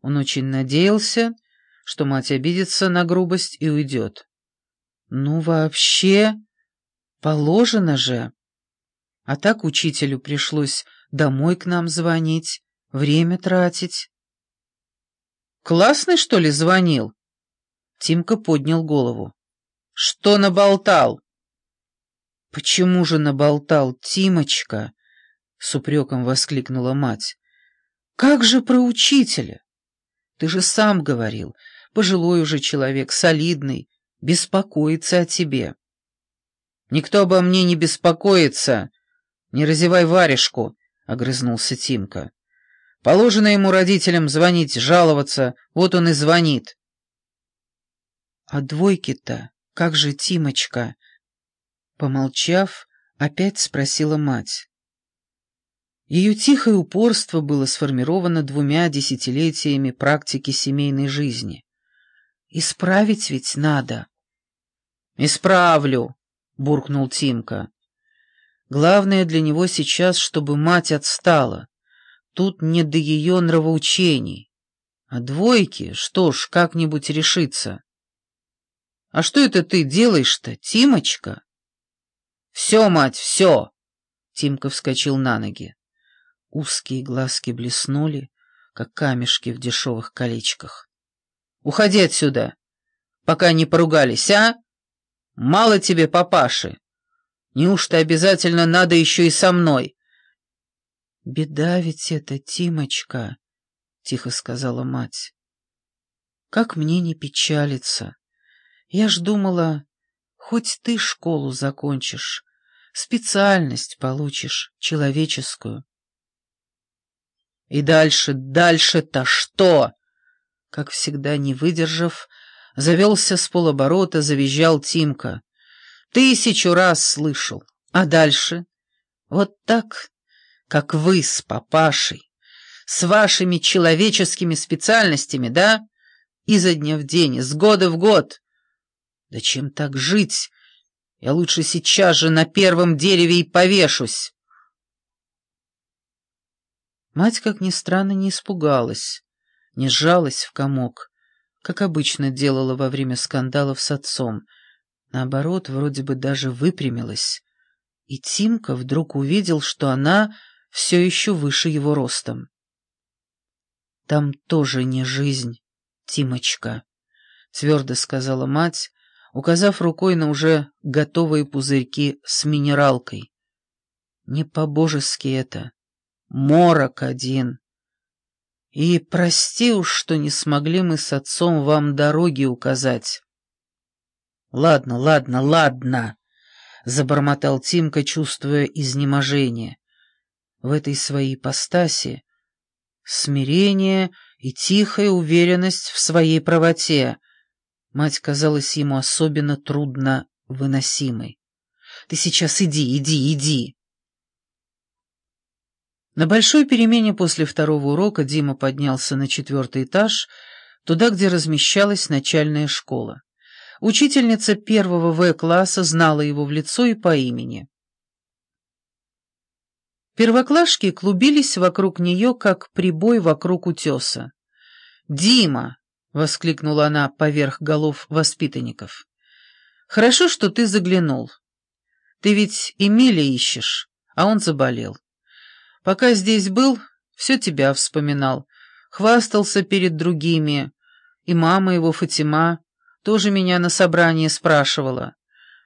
Он очень надеялся, что мать обидится на грубость и уйдет. Ну, вообще, положено же. А так учителю пришлось домой к нам звонить, время тратить. «Классный, что ли, звонил?» Тимка поднял голову. «Что наболтал?» «Почему же наболтал, Тимочка?» — с упреком воскликнула мать. «Как же про учителя? Ты же сам говорил, пожилой уже человек, солидный, беспокоится о тебе». «Никто обо мне не беспокоится. Не разевай варежку», — огрызнулся Тимка. «Положено ему родителям звонить, жаловаться, вот он и звонит». «А двойки-то, как же Тимочка?» Помолчав, опять спросила мать. Ее тихое упорство было сформировано двумя десятилетиями практики семейной жизни. «Исправить ведь надо». «Исправлю», — буркнул Тимка. «Главное для него сейчас, чтобы мать отстала. Тут не до ее нравоучений. А двойки, что ж, как-нибудь решится». «А что это ты делаешь-то, Тимочка?» «Все, мать, все!» Тимка вскочил на ноги. Узкие глазки блеснули, как камешки в дешевых колечках. «Уходи отсюда, пока не поругались, а? Мало тебе папаши. Неужто обязательно надо еще и со мной?» «Беда ведь это, Тимочка», — тихо сказала мать. «Как мне не печалиться? Я ж думала, хоть ты школу закончишь, специальность получишь, человеческую. И дальше, дальше-то что? Как всегда, не выдержав, завелся с полоборота, завизжал Тимка. Тысячу раз слышал. А дальше? Вот так, как вы с папашей, с вашими человеческими специальностями, да? Изо дня в день, из года в год. Да чем так жить? Я лучше сейчас же на первом дереве и повешусь. Мать, как ни странно, не испугалась, не сжалась в комок, как обычно делала во время скандалов с отцом. Наоборот, вроде бы даже выпрямилась. И Тимка вдруг увидел, что она все еще выше его ростом. «Там тоже не жизнь, Тимочка», — твердо сказала мать, указав рукой на уже готовые пузырьки с минералкой. Не по-божески это. Морок один. И прости уж, что не смогли мы с отцом вам дороги указать. Ладно, ладно, ладно, забормотал Тимка, чувствуя изнеможение. В этой своей ипостаси смирение и тихая уверенность в своей правоте — Мать казалась ему особенно трудно выносимой. «Ты сейчас иди, иди, иди!» На большой перемене после второго урока Дима поднялся на четвертый этаж, туда, где размещалась начальная школа. Учительница первого В-класса знала его в лицо и по имени. Первоклашки клубились вокруг нее, как прибой вокруг утеса. «Дима!» — воскликнула она поверх голов воспитанников. «Хорошо, что ты заглянул. Ты ведь Эмиля ищешь, а он заболел. Пока здесь был, все тебя вспоминал, хвастался перед другими, и мама его, Фатима, тоже меня на собрании спрашивала.